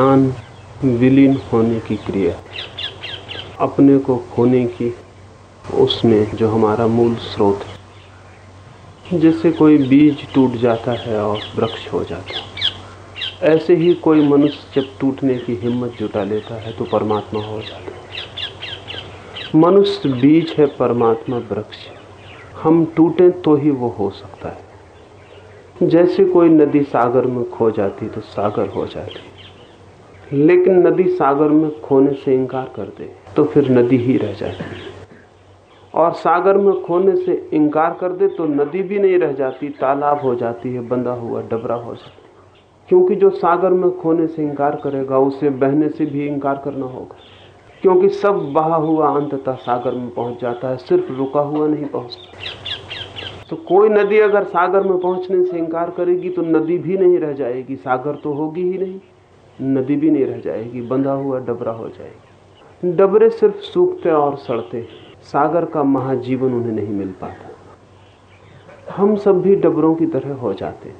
ध्यान विलीन होने की क्रिया। अपने को खोने की, उसमें जो हमारा मूल स्रोत है जैसे कोई बीज टूट जाता है और वृक्ष हो जाता है। ऐसे ही कोई मनुष्य जब टूटने की हिम्मत जुटा लेता है तो परमात्मा हो जाता है। मनुष्य बीज है, परमात्मा वृक्ष हम टूटें तो ही वो हो सकता है। जैसे कोई नदी सागर में खो जाती तो सागर हो जाती। लेकिन नदी सागर में खोने से इंकार कर दे तो फिर नदी ही रह जाती है। और सागर में खोने से इंकार कर दे तो नदी भी नहीं रह जाती, तालाब हो जाती है, बंधा हुआ, डबरा हो जाती क्योंकि जो सागर में खोने से इंकार करेगा, उसे बहने से भी इंकार करना होगा। क्योंकि सब बहा हुआ अंततः सागर में पहुँच जाता है, सिर्फ़ रुका हुआ नहीं पहुँचता तो कोई नदी अगर सागर में पहुँचने से इंकार करेगी तो नदी भी नहीं रह जाएगी, सागर तो होगी ही नहीं। नदी भी नहीं रह जाएगी, बंधा हुआ डबरा हो जाएगी। डबरे सिर्फ़ सूखते और सड़ते सागर का महाजीवन उन्हें नहीं मिल पाता। हम सब भी डबरों की तरह हो जाते हैं।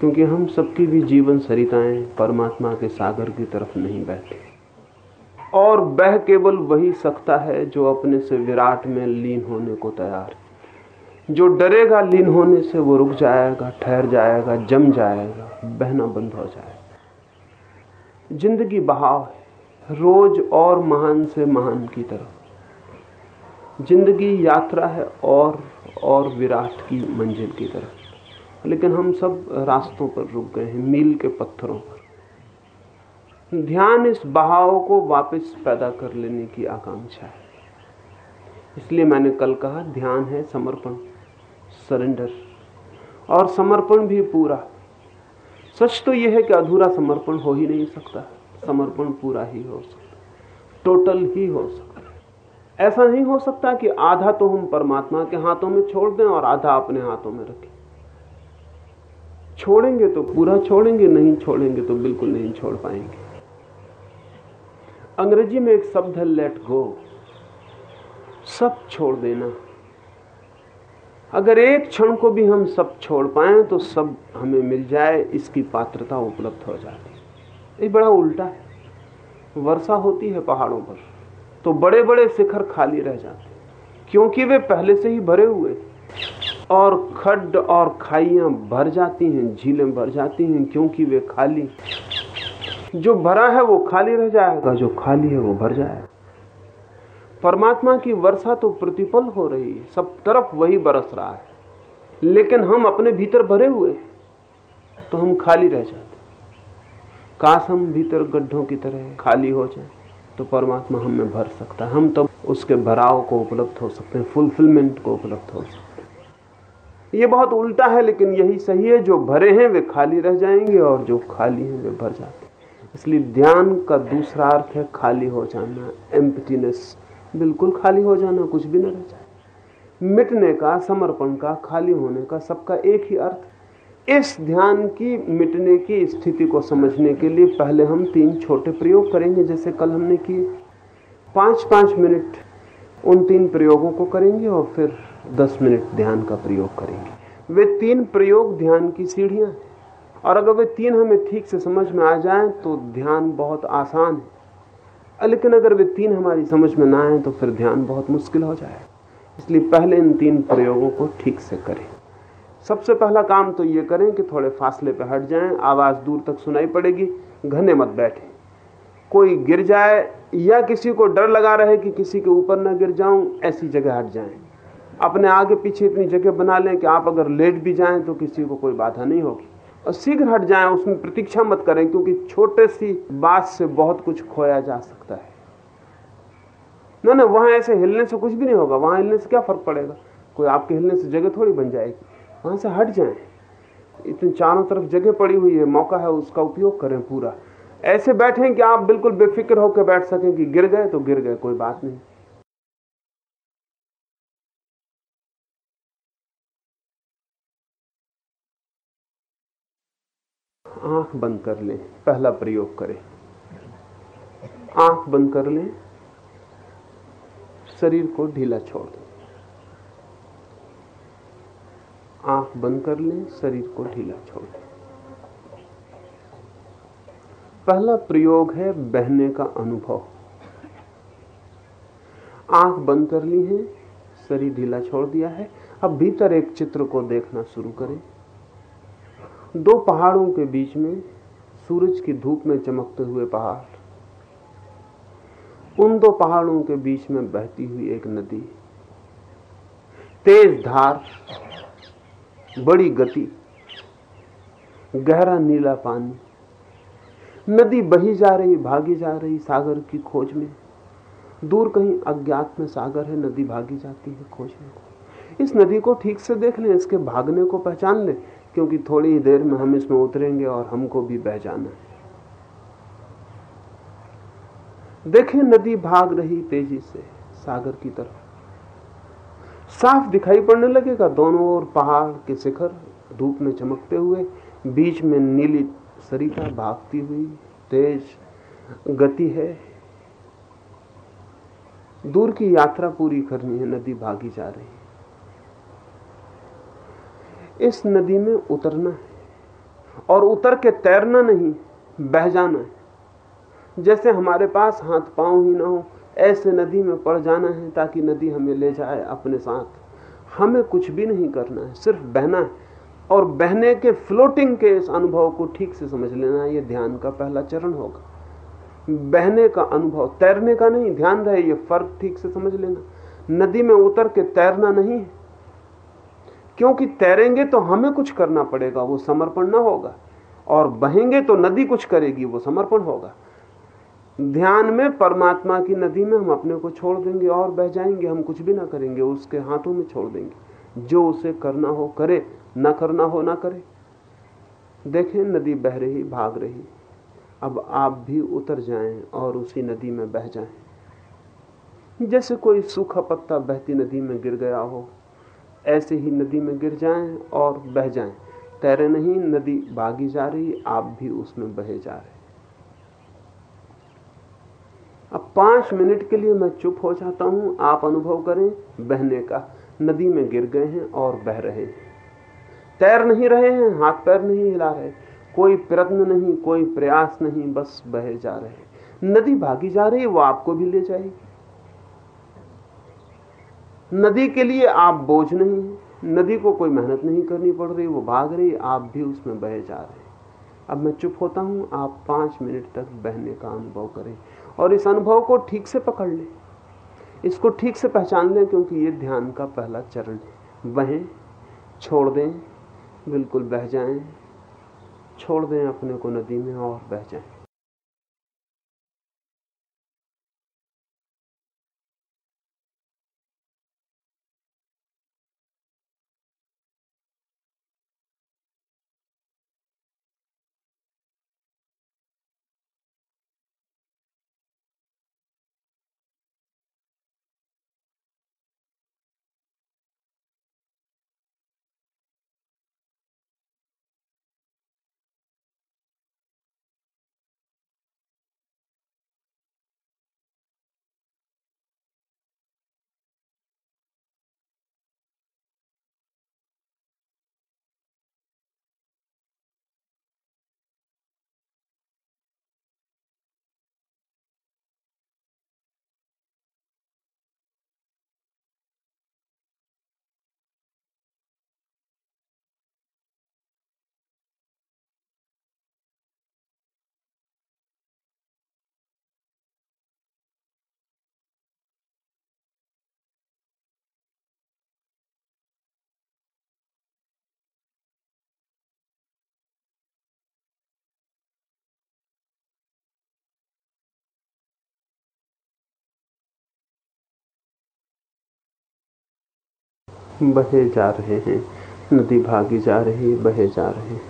क्योंकि हम सबकी भी जीवन सरिताएँ परमात्मा के सागर की तरफ़ नहीं बहते। और बह केवल वही सकता है जो अपने से विराट में लीन होने को तैयार जो डरेगा लीन होने से वो रुक जाएगा, ठहर जाएगा, जम जाएगा, बहना बंद हो जाएगा। ज़िंदगी बहाव है, रोज और महान से महान की तरफ़। ज़िंदगी यात्रा है और और विराट की मंजिल की तरफ़। लेकिन हम सब रास्तों पर रुक गए हैं, मील के पत्थरों पर। ध्यान इस बहाव को वापस पैदा कर लेने की आकांक्षा है। इसलिए मैंने कल कहा, ध्यान है समर्पण, सरेंडर। और समर्पण भी पूरा। सच तो यह है कि अधूरा समर्पण हो ही नहीं सकता। समर्पण पूरा ही हो सकता टोटल ही हो सकता ऐसा नहीं हो सकता कि आधा तो हम परमात्मा के हाथों में छोड़ दें और आधा अपने हाथों में रखें। छोड़ेंगे तो पूरा छोड़ेंगे, नहीं छोड़ेंगे तो बिल्कुल नहीं छोड़ पाएँगे। अंग्रेज़ी में एक शब्द है लेट गो सब छोड़ देना। अगर एक क्षण को भी हम सब छोड़ पाए तो सब हमें मिल जाए, इसकी पात्रता उपलब्ध हो जाती ये बड़ा उल्टा है। वर्षा होती है पहाड़ों पर तो बड़े बड़े शिखर खाली रह जाते क्योंकि वे पहले से ही भरे हुए और खड्ड और खाइयाँ भर जाती हैं, झीलें भर जाती हैं, क्योंकि वे खाली जो भरा है वो खाली रह जाएगा, जो खाली है वो भर जाएगा। परमात्मा की वर्षा तो प्रतिपल हो रही है। सब तरफ़ वही बरस रहा है। लेकिन हम अपने भीतर भरे हुए तो हम खाली रह जाते काश हम भीतर गड्ढों की तरह खाली हो जाए तो परमात्मा हमें भर सकता है। हम तो उसके भराव को उपलब्ध हो सकते हैं फुलफिलमेंट को उपलब्ध हो सकते हैं। ये बहुत उल्टा है, लेकिन यही सही है। जो भरे हैं, वे खाली रह जाएँगे, और जो खाली हैं, वे भर जाते हैं। इसलिए ध्यान का दूसरा अर्थ है खाली हो जाना एम्पटीनेस बिल्कुल खाली हो जाना, कुछ भी न रह जाए। मिटने का, समर्पण का, खाली होने का सबका एक ही अर्थ। इस ध्यान की, मिटने की स्थिति को समझने के लिए पहले हम तीन छोटे प्रयोग करेंगे, जैसे कल हमने किए। पाँच पाँच मिनट उन तीन प्रयोगों को करेंगे और फिर दस मिनट ध्यान का प्रयोग करेंगे। वे तीन प्रयोग ध्यान की सीढ़ियाँ हैं। और अगर वे तीन हमें ठीक से समझ में आ जाएँ तो ध्यान बहुत आसान है। लेकिन अगर वे तीन हमारी समझ में ना आए तो फिर ध्यान बहुत मुश्किल हो जाए। इसलिए पहले इन तीन प्रयोगों को ठीक से करें। सबसे पहला काम तो ये करें कि थोड़े फासले पर हट जाएँ, आवाज़ दूर तक सुनाई पड़ेगी, घने मत बैठे। कोई गिर जाए या किसी को डर लगा रहे कि किसी के ऊपर ना गिर जाऊँ, ऐसी जगह हट जाएँ। अपने आगे पीछे इतनी जगह बना लें कि आप अगर लेट भी जाएँ तो किसी को कोई बाधा नहीं होगी। और शीघ्र हट जाएँ, उसमें प्रतीक्षा मत करें, क्योंकि छोटे सी बात से बहुत कुछ खोया जा सकता है। ना ना, वहाँ ऐसे हिलने से कुछ भी नहीं होगा, वहाँ हिलने से क्या फ़र्क पड़ेगा? कोई आपके हिलने से जगह थोड़ी बन जाएगी। वहाँ से हट जाएँ। इतनी चारों तरफ़ जगह पड़ी हुई है, मौका है उसका उपयोग करें पूरा। ऐसे बैठें कि आप बिल्कुल बेफिक्र होकर बैठ सकें कि गिर गए तो गिर गए, कोई बात नहीं। आँख बंद कर लें, पहला प्रयोग करें। आँख बंद कर लें, शरीर को ढीला छोड़ दें। आँख बंद कर लें, शरीर को ढीला छोड़ दें। पहला प्रयोग है बहने का अनुभव। आँख बंद कर ली है, शरीर ढीला छोड़ दिया है। अब भीतर एक चित्र को देखना शुरू करें। दो पहाड़ों के बीच में सूरज की धूप में चमकते हुए पहाड़। उन दो पहाड़ों के बीच में बहती हुई एक नदी। तेज धार, बड़ी गति, गहरा नीला पानी। नदी बही जा रही, भागी जा रही सागर की खोज में। दूर कहीं अज्ञात में सागर है, नदी भागी जाती है खोजने को इस नदी को ठीक से देख लें, इसके भागने को पहचान लें। क्योंकि थोड़ी ही देर में हम इसमें उतरेंगे और हमको भी बह जाना है। देखें, नदी भाग रही तेज़ी से सागर की तरफ़। साफ़ दिखाई पड़ने लगेगा, दोनों ओर पहाड़ के शिखर धूप में चमकते हुए, बीच में नीली सरिता भागती हुई, तेज गति है। दूर की यात्रा पूरी करनी है, नदी भागी जा रही है। इस नदी में उतरना है। और उतर के तैरना नहीं, बह जाना है। जैसे हमारे पास हाथ पाँव ही ना हो, ऐसे नदी में पड़ जाना है ताकि नदी हमें ले जाए अपने साथ। हमें कुछ भी नहीं करना है, सिर्फ़ बहना है। और बहने के, फ्लोटिंग के इस अनुभव को ठीक से समझ लेना ये ध्यान का पहला चरण होगा। बहने का अनुभव, तैरने का नहीं, ध्यान रहे, ये फ़र्क ठीक से समझ लेना। नदी में उतर के तैरना नहीं है। क्योंकि तैरेंगे तो हमें कुछ करना पड़ेगा, वो समर्पण ना होगा। और बहेंगे तो नदी कुछ करेगी, वो समर्पण होगा। ध्यान में परमात्मा की नदी में हम अपने को छोड़ देंगे और बह जाएँगे, हम कुछ भी ना करेंगे, उसके हाथों में छोड़ देंगे। जो उसे करना हो करे, ना करना हो ना करे। देखें, नदी बह रही, भाग रही। अब आप भी उतर जाएँ और उसी नदी में बह जाएँ। जैसे कोई सूखा पत्ता बहती नदी में गिर गया हो ऐसे ही नदी में गिर जाएँ और बह जाएँ। तैरे नहीं, नदी भागी जा रही, आप भी उसमें बहे जा रहे। अब पाँच मिनट के लिए मैं चुप हो जाता हूँ। आप अनुभव करें, बहने का। नदी में गिर गए हैं और बह रहे हैं। तैर नहीं रहे हैं, हाथ पैर नहीं हिला रहे। कोई प्रयत्न नहीं, कोई प्रयास नहीं, बस बहे जा रहे नदी भागी जा रही है वो आपको भी ले जाएगी। नदी के लिए आप बोझ नहीं है। नदी को कोई मेहनत नहीं करनी पड़ रही, वो भाग रही, आप भी उसमें बहे जा रहे अब मैं चुप होता हूँ, आप पाँच मिनट तक बहने का अनुभव करें और इस अनुभव को ठीक से पकड़ लें। इसको ठीक से पहचान लें क्योंकि ये ध्यान का पहला चरण है। बहें, छोड़ दें, बिल्कुल बह जाएँ, छोड़ दें अपने को नदी में और बह जाएँ। बहे जा रहे हैं। नदी भागी जा रही है बहे जा रहे हैं।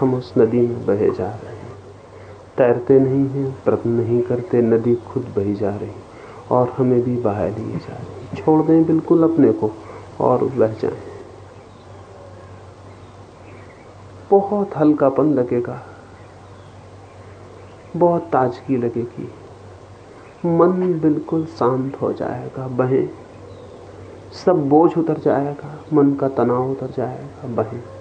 हम उस नदी में बहे जा रहे हैं। तैरते नहीं हैं प्रयत्न नहीं करते, नदी खुद बही जा रही और हमें भी बहा लिए जा रही। छोड़ दें बिल्कुल अपने को और बह जाएँ। बहुत हल्कापन लगेगा। बहुत ताजगी लगेगी। मन बिल्कुल शांत हो जाएगा। बहें। सब बोझ उतर जाएगा मन का तनाव उतर जाएगा बहें।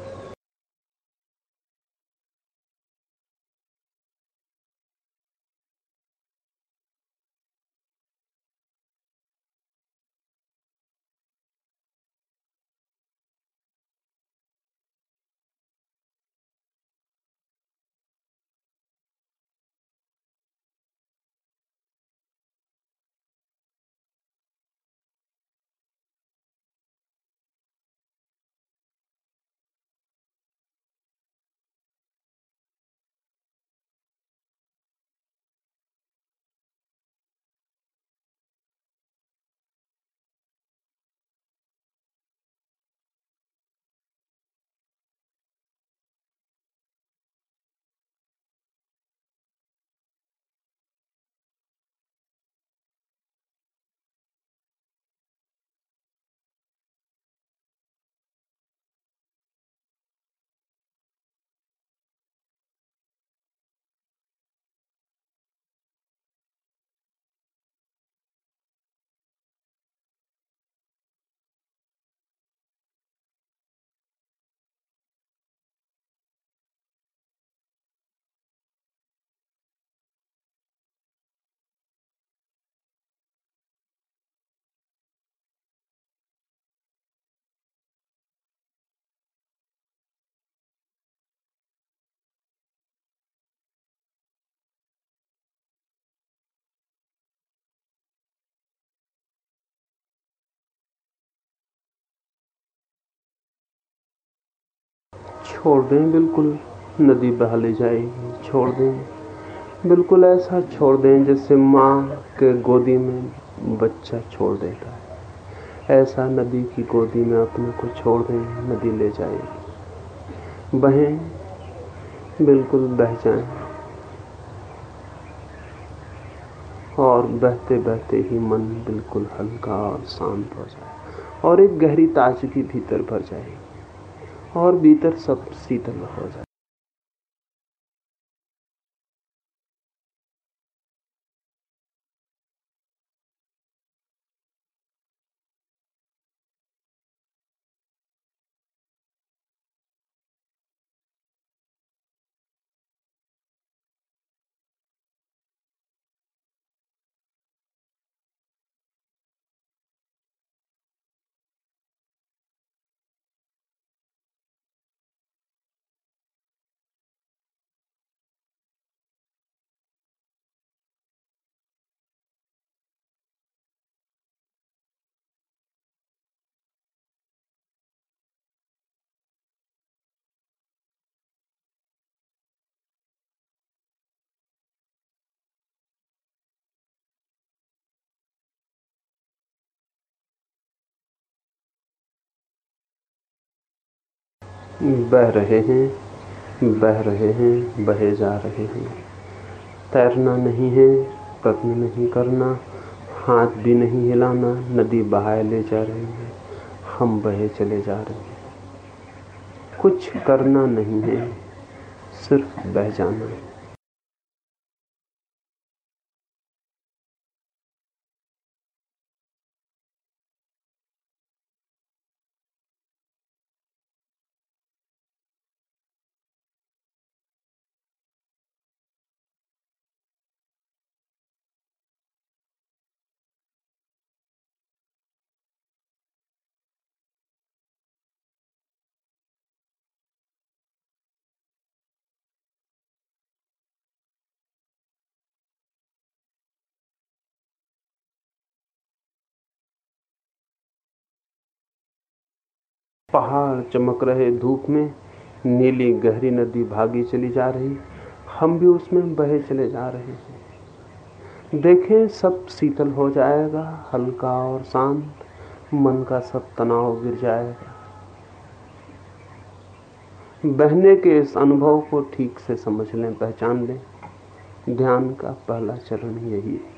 छोड़ दें, बिल्कुल नदी बहा ले जाएगी छोड़ दें। बिल्कुल ऐसा छोड़ दें जैसे माँ के गोदी में बच्चा छोड़ देता है। ऐसा नदी की गोदी में अपने को छोड़ दें, नदी ले जाएगी बहें, बिल्कुल बह जाएँ। और बहते बहते ही मन बिल्कुल हल्का और शांत हो जाए। और एक गहरी ताजगी भीतर भर जाएगी। और भीतर सब शीतल हो जाए। बह रहे हैं, बह रहे हैं, बहे जा रहे हैं। तैरना नहीं है, प्रश्न नहीं करना, हाथ भी नहीं हिलाना, नदी बहाए ले जा रही है, हम बहे चले जा रहे हैं। कुछ करना नहीं है, सिर्फ़ बह जाना। है पहाड़ चमक रहे धूप में, नीली गहरी नदी भागी चली जा रही, हम भी उसमें बहे चले जा रहे हैं। देखें, सब शीतल हो जाएगा, हल्का और शांत, मन का सब तनाव गिर जाएगा। बहने के इस अनुभव को ठीक से समझ लें, पहचान लें। ध्यान का पहला चरण यही है।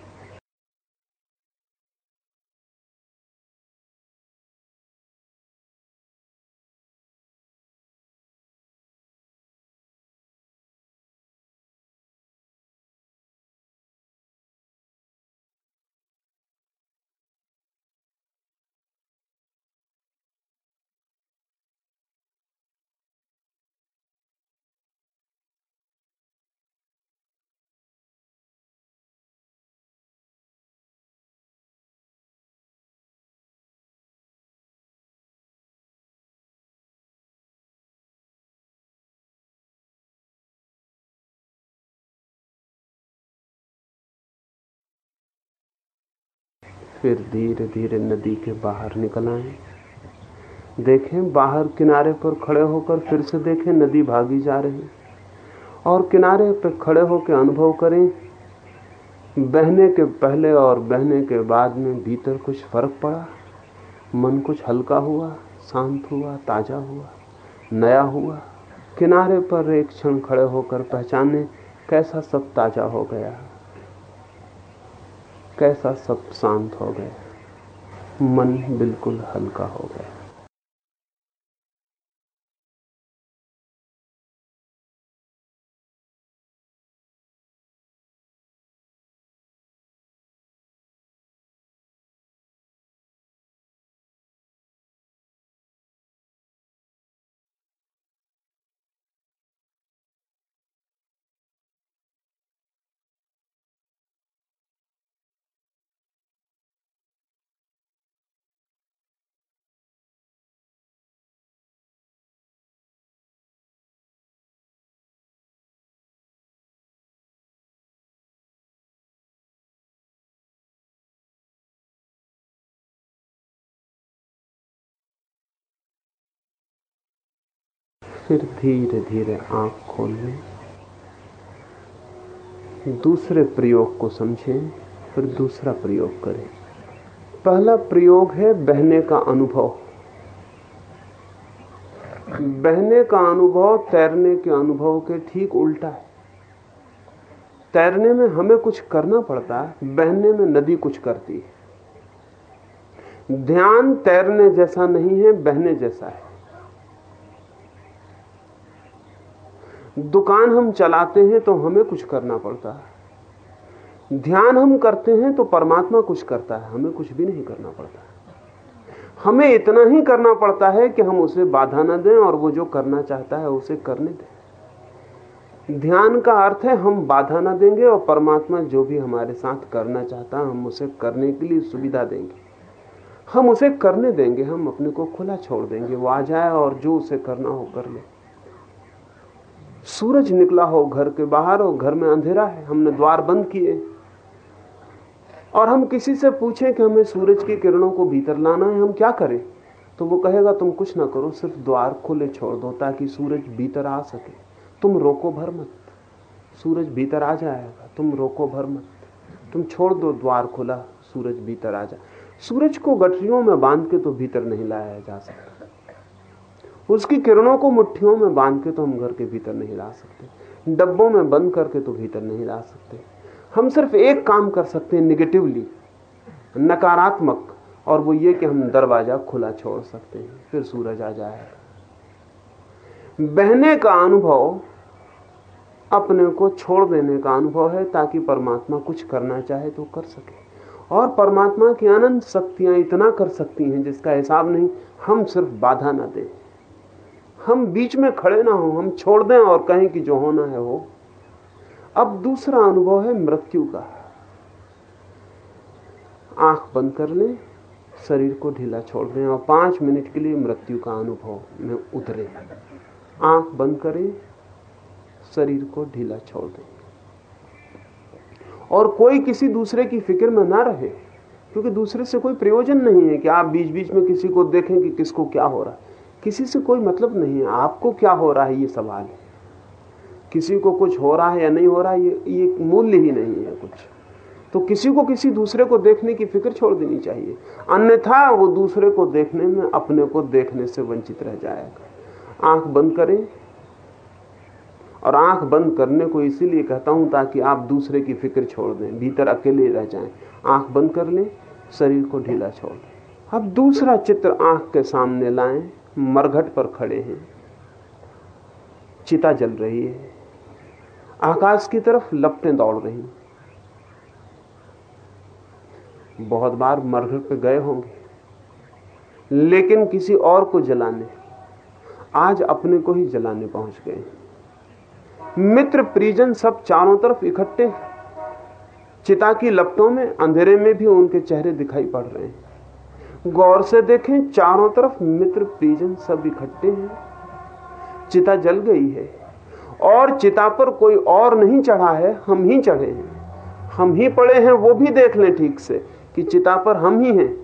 फिर धीरे धीरे नदी के बाहर निकल आए। देखें, बाहर किनारे पर खड़े होकर फिर से देखें, नदी भागी जा रही। और किनारे पर खड़े होकर अनुभव करें, बहने के पहले और बहने के बाद में भीतर कुछ फ़र्क पड़ा। मन कुछ हल्का हुआ, शांत हुआ, ताज़ा हुआ, नया हुआ। किनारे पर एक क्षण खड़े होकर पहचाने कैसा सब ताज़ा हो गया। कैसा सब शांत हो गया? मन बिल्कुल हल्का हो गया। फिर धीरे धीरे आँख खोल। लें दूसरे प्रयोग को समझें, फिर दूसरा प्रयोग करें। पहला प्रयोग है बहने का अनुभव। बहने का अनुभव तैरने के अनुभव के ठीक उल्टा है। तैरने में हमें कुछ करना पड़ता है, बहने में नदी कुछ करती है। ध्यान तैरने जैसा नहीं है, बहने जैसा है। दुकान हम चलाते हैं तो हमें कुछ करना पड़ता है। ध्यान हम करते हैं तो परमात्मा कुछ करता है, हमें कुछ भी नहीं करना पड़ता। हमें इतना ही करना पड़ता है कि हम उसे बाधा न दें और वो जो करना चाहता है उसे करने दें। ध्यान का अर्थ है हम बाधा न देंगे और परमात्मा जो भी हमारे साथ करना चाहता है, हम उसे करने के लिए सुविधा देंगे। हम उसे करने देंगे, हम अपने को खुला छोड़ देंगे, वो आ जाए और जो उसे करना हो कर ले। सूरज निकला हो घर के बाहर हो घर में अंधेरा है। हमने द्वार बंद किए। और हम किसी से पूछें कि हमें सूरज की किरणों को भीतर लाना है, हम क्या करें? तो वो कहेगा, तुम कुछ ना करो, सिर्फ़ द्वार खुले छोड़ दो ताकि सूरज भीतर आ सके। तुम रोको भर मत। सूरज भीतर आ जाएगा, तुम रोको भर मत। तुम छोड़ दो द्वार खुला, सूरज भीतर आ जाए सूरज को गठरियों में बाँध के तो भीतर नहीं लाया जा सकता। उसकी किरणों को मुट्ठियों में बाँध के तो हम घर के भीतर नहीं ला सकते। डब्बों में बंद करके तो भीतर नहीं ला सकते। हम सिर्फ़ एक काम कर सकते हैं निगेटिवली नकारात्मक, और वो ये कि हम दरवाज़ा खुला छोड़ सकते हैं, फिर सूरज आ जाएगा। बहने का अनुभव अपने को छोड़ देने का अनुभव है, ताकि परमात्मा कुछ करना चाहे तो कर सके। और परमात्मा की अनंत शक्तियाँ इतना कर सकती हैं, जिसका हिसाब नहीं, हम सिर्फ़ बाधा ना दें। हम बीच में खड़े ना हो, हम छोड़ दें और कहें कि जो होना है वो अब दूसरा अनुभव है मृत्यु का। आँख बंद कर लें, शरीर को ढीला छोड़ दें और पाँच मिनट के लिए मृत्यु का अनुभव में उतरे। आँख बंद करें, शरीर को ढीला छोड़ दें। और कोई किसी दूसरे की फ़िक्र में ना रहे, क्योंकि दूसरे से कोई प्रयोजन नहीं है कि आप बीच बीच में किसी को देखें कि किसको क्या हो रहा है। किसी से कोई मतलब नहीं है। आपको क्या हो रहा है ये सवाल? है किसी को कुछ हो रहा है या नहीं हो रहा है, ये ये मूल्य ही नहीं है कुछ। तो किसी को किसी दूसरे को देखने की फ़िक्र छोड़ देनी चाहिए। अन्यथा वो दूसरे को देखने में, अपने को देखने से वंचित रह जाएगा। आँख बंद करें। और आँख बंद करने को इसीलिए कहता हूँ ताकि आप दूसरे की फ़िक्र छोड़ दें, भीतर अकेले रह जाएँ। आँख बंद कर लें, शरीर को ढीला छोड़ दें। अब दूसरा चित्र आँख के सामने लाएँ। मरघट पर खड़े हैं। चिता जल रही है। आकाश की तरफ़ लपटें दौड़ रही बहुत बार मरघट पे गए होंगे, लेकिन किसी और को जलाने, आज अपने को ही जलाने पहुँच गए मित्र परिजन सब चारों तरफ़ इकट्ठे चिता की लपटों में, अंधेरे में भी उनके चेहरे दिखाई पड़ रहे हैं। गौर से देखें, चारों तरफ़ मित्र परिजन सब इकट्ठे हैं। चिता जल गई है और चिता पर कोई और नहीं चढ़ा है, हम ही चढ़े हैं। हम ही पड़े हैं, वो भी देख लें ठीक से कि चिता पर हम ही हैं।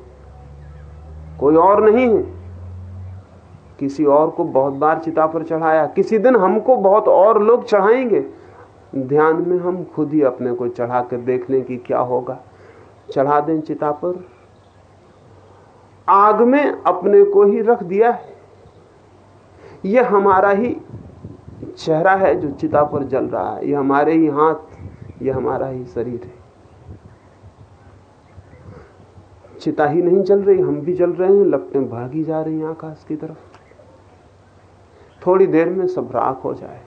कोई और नहीं है। किसी और को बहुत बार चिता पर चढ़ाया, किसी दिन हमको बहुत और लोग चढ़ाएँगे। ध्यान में हम खुद ही अपने को चढ़ा कर देख लें कि क्या होगा। चढ़ा दें चिता पर। आग में अपने को ही रख दिया है। यह हमारा ही चेहरा है जो चिता पर जल रहा है। यह हमारे ही हाथ यह हमारा ही शरीर है। चिता ही नहीं जल रही, हम भी जल रहे हैं। लपटें भागी जा रही हैं आकाश की तरफ़। थोड़ी देर में सब राख हो जाए।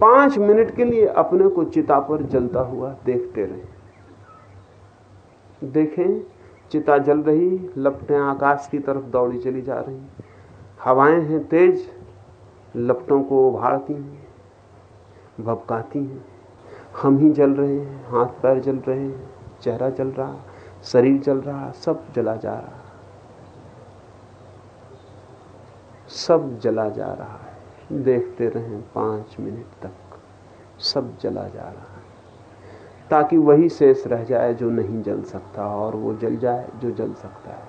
पाँच मिनट के लिए अपने को चिता पर जलता हुआ देखते रहे। देखें चिता जल रही, लपटें आकाश की तरफ़ दौड़ी चली जा रही। हवाएँ हैं तेज, लपटों को उभारती हैं, भपकाती हैं। हम ही जल रहे हैं, हाथ पैर जल रहे हैं, चेहरा जल रहा, शरीर जल रहा, सब जला जा रहा। सब जला जा रहा है, देखते रहें पाँच मिनट तक, सब जला जा रहा। ताकि वही शेष रह जाए जो नहीं जल सकता और वो जल जाए जो जल सकता है।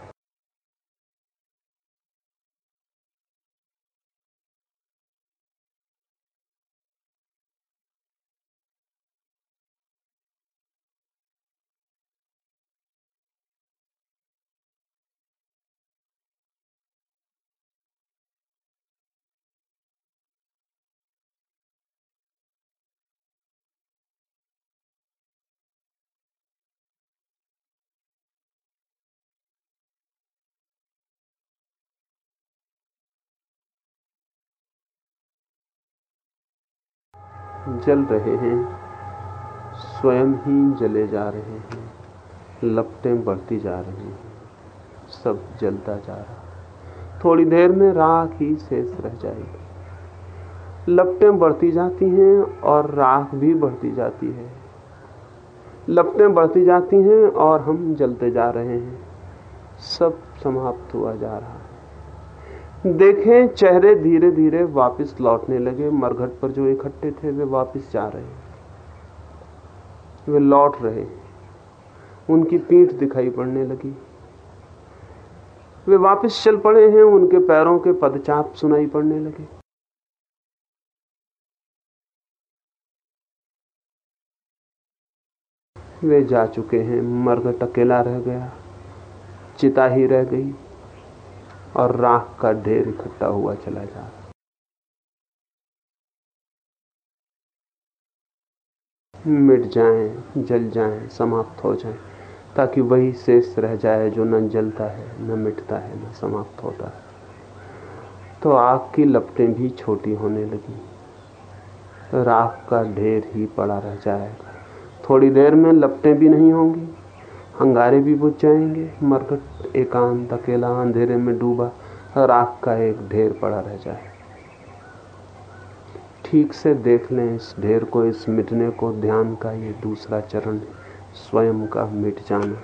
जल रहे हैं, स्वयं ही जले जा रहे हैं, लपटें बढ़ती जा रही हैं, सब जलता जा रहा थोड़ी देर में राख ही शेष रह जाएगी। लपटें बढ़ती जाती हैं और राख भी बढ़ती जाती है। लपटें बढ़ती जाती हैं और हम जलते जा रहे हैं, सब समाप्त हुआ जा रहा है। देखें, चेहरे धीरे धीरे वापस लौटने लगे। मरघट पर जो इकट्ठे थे, वे वापस जा रहे हैं। वे लौट रहे उनकी पीठ दिखाई पड़ने लगी। वे वापस चल पड़े हैं, उनके पैरों के पदचाप सुनाई पड़ने लगे। वे जा चुके हैं। मरघट अकेला रह गया। चिता ही रह गई। और राख का ढेर इकट्ठा हुआ चला जा रहा। मिट जाएँ, जल जाएँ, समाप्त हो जाएँ, ताकि वही शेष रह जाए जो न जलता है न मिटता है न समाप्त होता है। तो आग की लपटें भी छोटी होने लगी। राख का ढेर ही पड़ा रह जाएगा। थोड़ी देर में लपटें भी नहीं होंगी। अंगारे भी बुझ जाएँगे। मरकट एकांत अकेला अंधेरे में डूबा, राख का एक ढेर पड़ा रह जाए। ठीक से देख लें इस ढेर को, इस मिटने को। ध्यान का ये दूसरा चरण स्वयं का मिट जाना।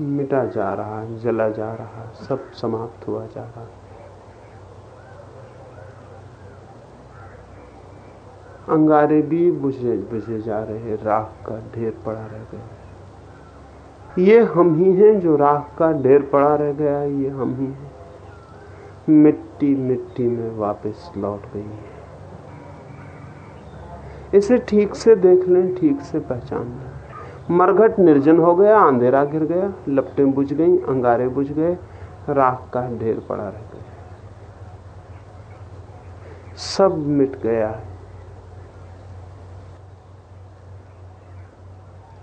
मिटा जा रहा है, जला जा रहा है, सब समाप्त हुआ जा रहा है। अंगारे भी बुझे बुझे जा रहे राख का ढेर पड़ा रह गया ये हम ही हैं जो राख का ढेर पड़ा रह गया ये हम ही हैं। मिट्टी मिट्टी में वापस लौट गई है। इसे ठीक से देख लें, ठीक से पहचान लें। मरघट निर्जन हो गया, अंधेरा गिर गया, लपटें बुझ गई, अंगारे बुझ गए, राख का ढेर पड़ा रह गया। सब मिट गया। है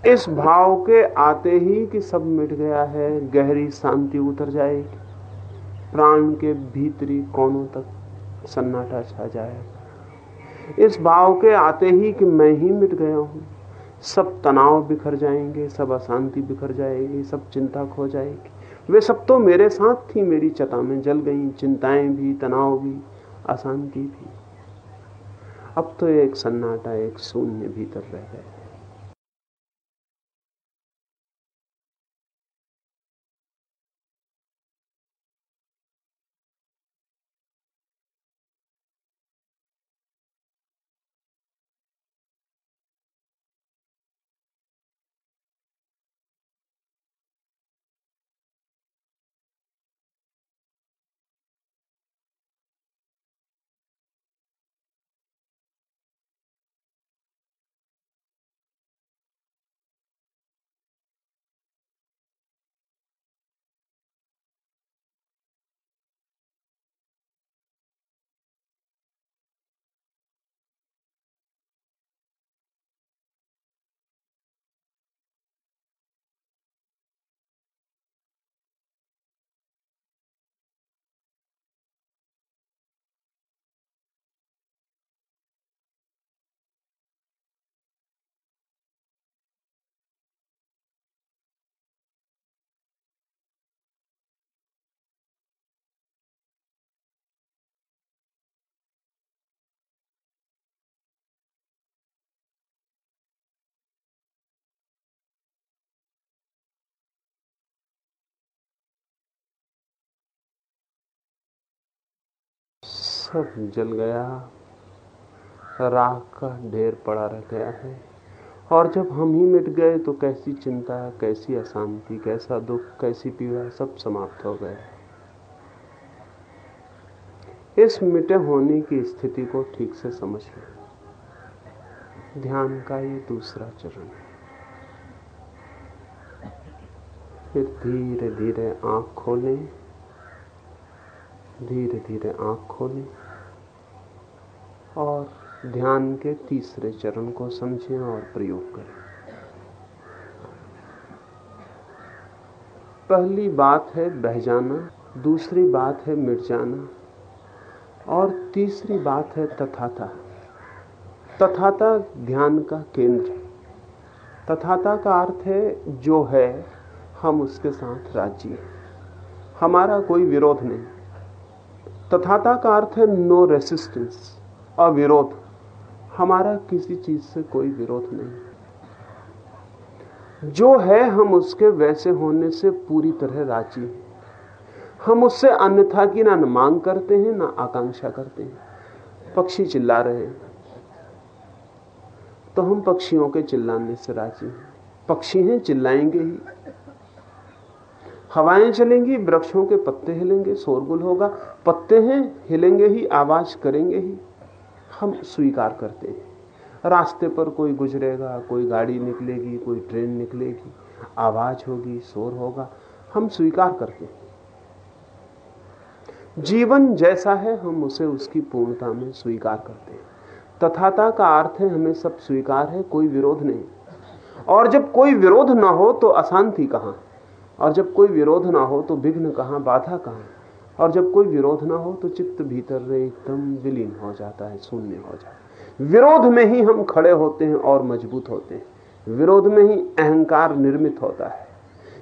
इस भाव के आते ही कि सब मिट गया है, गहरी शांति उतर जाएगी। प्राण के भीतरी कोनों तक सन्नाटा छा जाएगा। इस भाव के आते ही कि मैं ही मिट गया हूँ। सब तनाव बिखर जाएँगे, सब अशांति बिखर जाएगी, सब चिंता खो जाएगी। वे सब तो मेरे साथ थी, मेरी चता में जल गई, चिंताएँ भी, तनाव भी, अशांति भी। अब तो एक सन्नाटा, एक शून्य भीतर रह गया। सब जल गया। राख का ढेर पड़ा रह गया है। और जब हम ही मिट गए तो कैसी चिंता, कैसी अशांति, कैसा दुख, कैसी पीड़ा सब समाप्त हो गए। इस मिटे होने की स्थिति को ठीक से समझ लें। ध्यान का ये दूसरा चरण है। फिर धीरे धीरे आँख खोलें। धीरे धीरे आँख खोलें। और ध्यान के तीसरे चरण को समझें और प्रयोग करें। पहली बात है बह जाना, दूसरी बात है मिट जाना, और तीसरी बात है तथाता। तथाता ध्यान का केंद्र तथाता का अर्थ है, जो है, हम उसके साथ राज़ी हैं। हमारा कोई विरोध नहीं। तथाता का अर्थ है नो रेसिस्टेंस अविरोध। हमारा किसी चीज़ से कोई विरोध नहीं। जो है, हम उसके वैसे होने से पूरी तरह राज़ी हम उससे अन्यथा की ना मांग करते हैं, ना आकांक्षा करते हैं। पक्षी चिल्ला रहे हैं। तो हम पक्षियों के चिल्लाने से राज़ी हैं। पक्षी हैं, चिल्लाएँगे ही। हवाएँ चलेंगी, वृक्षों के पत्ते हिलेंगे, शोरगुल होगा। पत्ते हैं, हिलेंगे ही, आवाज़ करेंगे ही। हम स्वीकार करते हैं। रास्ते पर कोई गुजरेगा, कोई गाड़ी निकलेगी, कोई ट्रेन निकलेगी, आवाज़ होगी, शोर होगा, हम स्वीकार करते हैं। जीवन जैसा है, हम उसे उसकी पूर्णता में स्वीकार करते हैं। तथाता का अर्थ है, हमें सब स्वीकार है, कोई विरोध नहीं। और जब कोई विरोध ना हो तो अशांति कहाँ? और जब कोई विरोध ना हो तो विघ्न कहाँ, बाधा कहाँ? और जब कोई विरोध ना हो तो चित्त भीतर एकदम विलीन हो जाता है, शून्य हो जाता है। विरोध में ही हम खड़े होते हैं और मज़बूत होते हैं। विरोध में ही अहंकार निर्मित होता है।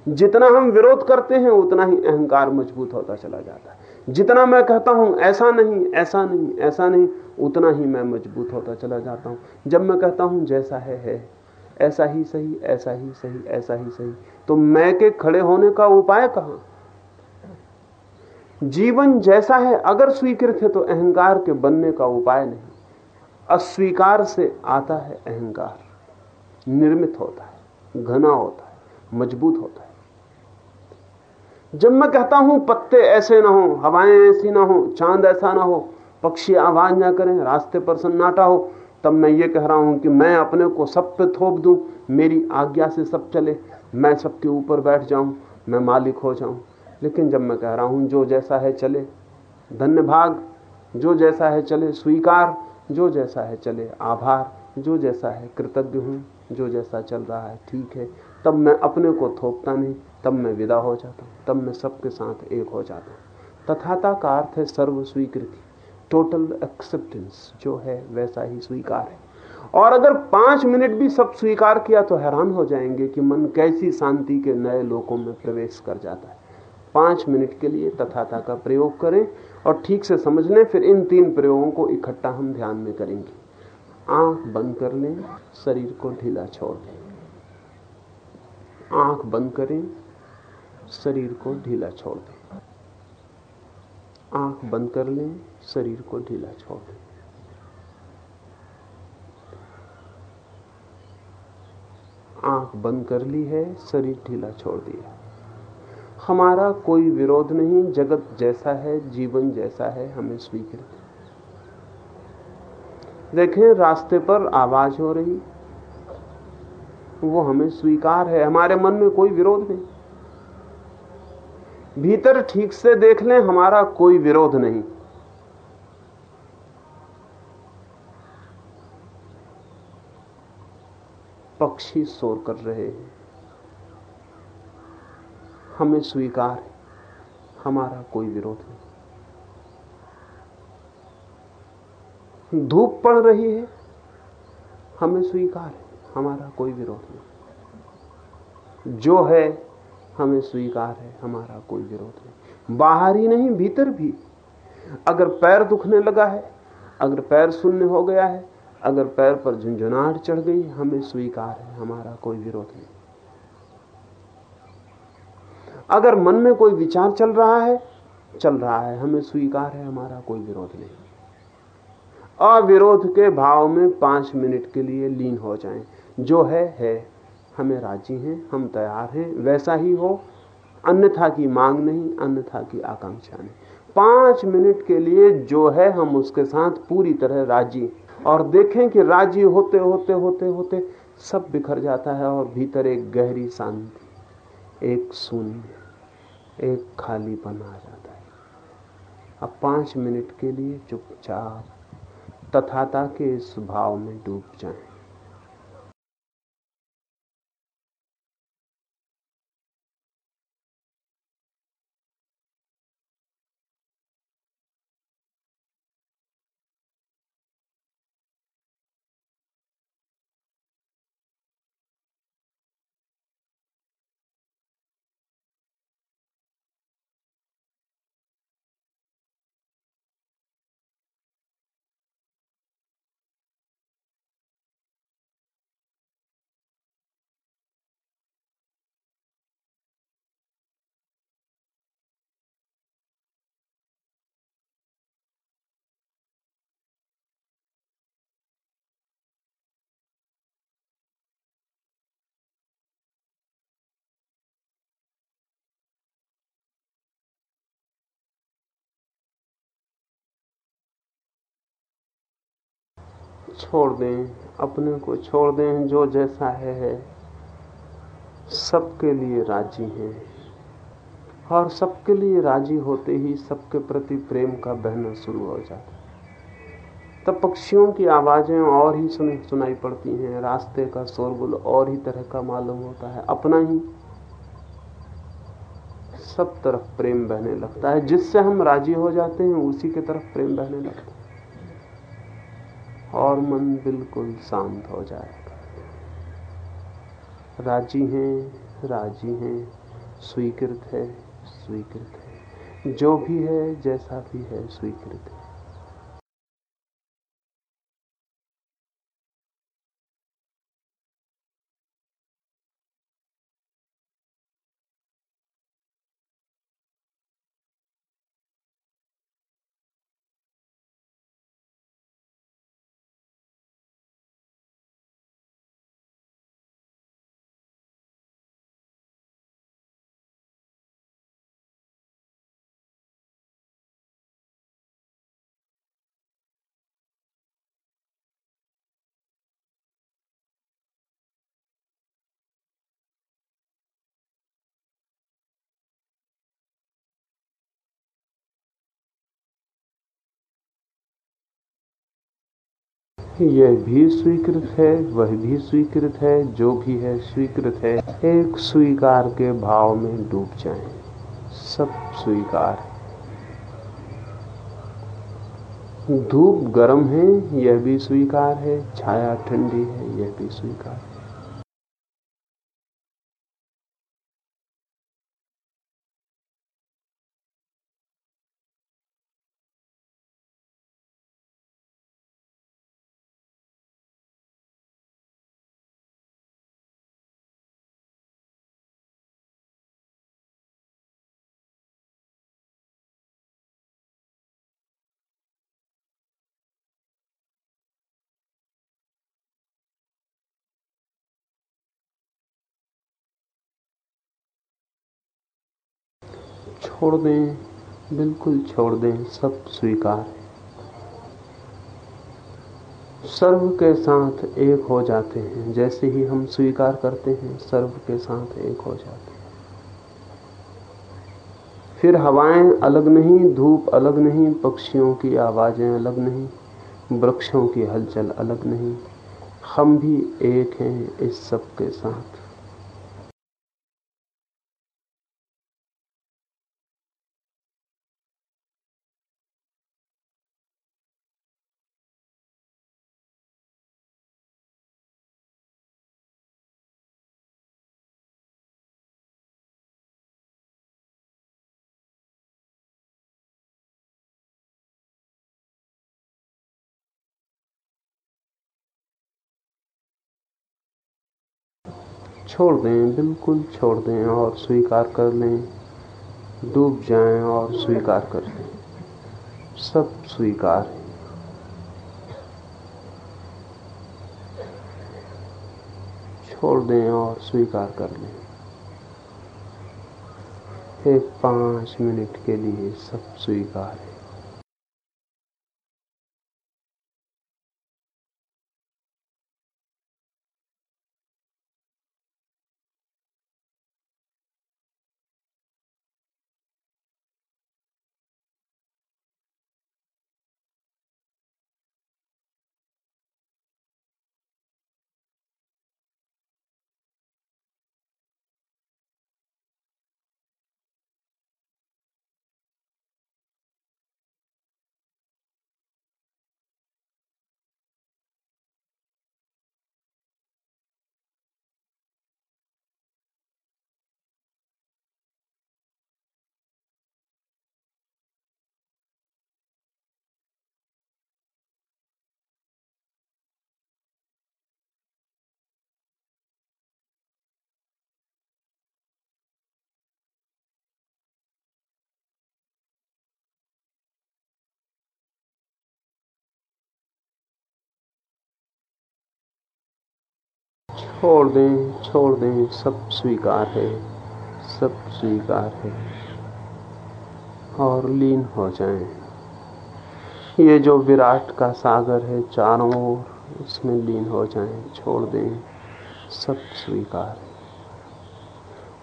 जितना हम विरोध करते हैं, उतना ही अहंकार मज़बूत होता चला जाता है। जितना मैं कहता हूँ, ऐसा नहीं ऐसा नहीं ऐसा नहीं, उतना ही मैं मज़बूत होता चला जाता हूँ। जब मैं कहता हूँ, जैसा है है। ऐसा ही सही, ऐसा ही सही, ऐसा ही सही। तो मैं के खड़े होने का उपाय कहाँ? जीवन जैसा है, अगर स्वीकृत है तो अहंकार के बनने का उपाय नहीं। अस्वीकार से आता है अहंकार। निर्मित होता है, घना होता है, मज़बूत होता है। जब मैं कहता हूँ, पत्ते ऐसे ना हो, हवाएँ ऐसी ना हो, चाँद ऐसा ना हो, पक्षी आवाज़ ना करें, रास्ते पर सन्नाटा हो, तब मैं ये कह रहा हूँ कि मैं अपने को सब पे थोप दूँ, मेरी आज्ञा से सब चले, मैं सबके ऊपर बैठ जाऊँ, मैं मालिक हो जाऊँ। लेकिन जब मैं कह रहा हूँ, जो जैसा है चले। धन्य भाग, जो जैसा है चले। स्वीकार, जो जैसा है चले। आभार, जो जैसा है कृतज्ञ हूँ, जो जैसा चल रहा है ठीक है। तब मैं अपने को थोपता नहीं, तब मैं विदा हो जाता हूँ, तब मैं सबके साथ एक हो जाता हूँ। तथाता का अर्थ है सर्व स्वीकृति टोटल एक्सेप्टेंस जो है वैसा ही स्वीकार है। और अगर पाँच मिनट भी सब स्वीकार किया तो हैरान हो जाएँगे कि मन कैसी शांति के नए लोकों में प्रवेश कर जाता है। पाँच मिनट के लिए तथाता का प्रयोग करें और ठीक से समझ लें, फिर इन तीन प्रयोगों को इकट्ठा हम ध्यान में करेंगे। आँख बंद कर लें, शरीर को ढीला छोड़ दें। आँख बंद करें, शरीर को ढीला छोड़ दें। आँख बंद कर लें, शरीर को ढीला छोड़ दें। आँख बंद कर ली है, शरीर ढीला छोड़ दिया। हमारा कोई विरोध नहीं, जगत जैसा है, जीवन जैसा है, हमें स्वीकृत। देखें, रास्ते पर आवाज़ हो रही, वो हमें स्वीकार है, हमारे मन में कोई विरोध नहीं। भीतर ठीक से देख लें, हमारा कोई विरोध नहीं। पक्षी शोर कर रहे हैं। हमें स्वीकार है। हमारा कोई विरोध नहीं। धूप पड़ रही है, हमें स्वीकार है। हमारा कोई विरोध नहीं। जो है, हमें स्वीकार है। हमारा कोई विरोध नहीं। बाहर ही नहीं, भीतर भी। अगर पैर दुखने लगा है, अगर पैर शून्य हो गया है, अगर पैर पर झुंझुनाहट चढ़ गई हमें स्वीकार है। हमारा कोई विरोध नहीं। अगर मन में कोई विचार चल रहा है, चल रहा है। हमें स्वीकार है, हमारा कोई विरोध नहीं। अविरोध के भाव में पाँच मिनट के लिए लीन हो जाएँ। जो है है। हमें राज़ी हैं, हम तैयार हैं। वैसा ही हो। अन्यथा की मांग नहीं, अन्यथा की आकांक्षा नहीं। पाँच मिनट के लिए जो है, हम उसके साथ पूरी तरह राज़ी और देखें कि राज़ी होते होते होते होते सब बिखर जाता है और भीतर एक गहरी शांति, एक शून्य। एक खालीपन आ जाता है। अब पाँच मिनट के लिए चुपचाप, तथाता के इस भाव में डूब जाएँ। छोड़ दें अपने को छोड़ दें जो जैसा है, है। सबके लिए राज़ी हैं। और सबके लिए राज़ी होते ही सबके प्रति प्रेम का बहना शुरू हो जाता है। तब पक्षियों की आवाज़ें और ही सुन, सुनाई पड़ती हैं। रास्ते का शोरगुल और ही तरह का मालूम होता है। अपना ही सब तरफ़ प्रेम बहने लगता है। जिससे हम राज़ी हो जाते हैं उसी के तरफ़ प्रेम बहने लगता है। और मन बिल्कुल शांत हो जाएगा। राज़ी हैं राज़ी हैं, स्वीकृत है स्वीकृत है। जो भी है, जैसा भी है, स्वीकृत है। यह भी स्वीकृत है, वह भी स्वीकृत है, जो भी है स्वीकृत है। एक स्वीकार के भाव में डूब जाए। सब स्वीकार है। धूप गर्म है, यह भी स्वीकार है। छाया ठंडी है, यह भी स्वीकार है। छोड़ दें, बिल्कुल छोड़ दें, सब स्वीकार है। सर्व के साथ एक हो जाते हैं, जैसे ही हम स्वीकार करते हैं, सर्व के साथ एक हो जाते हैं। फिर हवाएँ अलग नहीं, धूप अलग नहीं, पक्षियों की आवाज़ें अलग नहीं, वृक्षों की हलचल अलग नहीं, हम भी एक हैं इस सब के साथ। छोड़ दें, बिल्कुल छोड़ दें और स्वीकार कर लें। डूब जाएँ और स्वीकार कर लें। सब स्वीकार है। छोड़ दें और स्वीकार कर लें। एक पाँच मिनट के लिए सब स्वीकार है। छोड़ दें छोड़ दें, सब स्वीकार है, सब स्वीकार है। और लीन हो जाएँ। ये जो विराट का सागर है चारों ओर उसमें लीन हो जाएँ, छोड़ दें, सब स्वीकार है।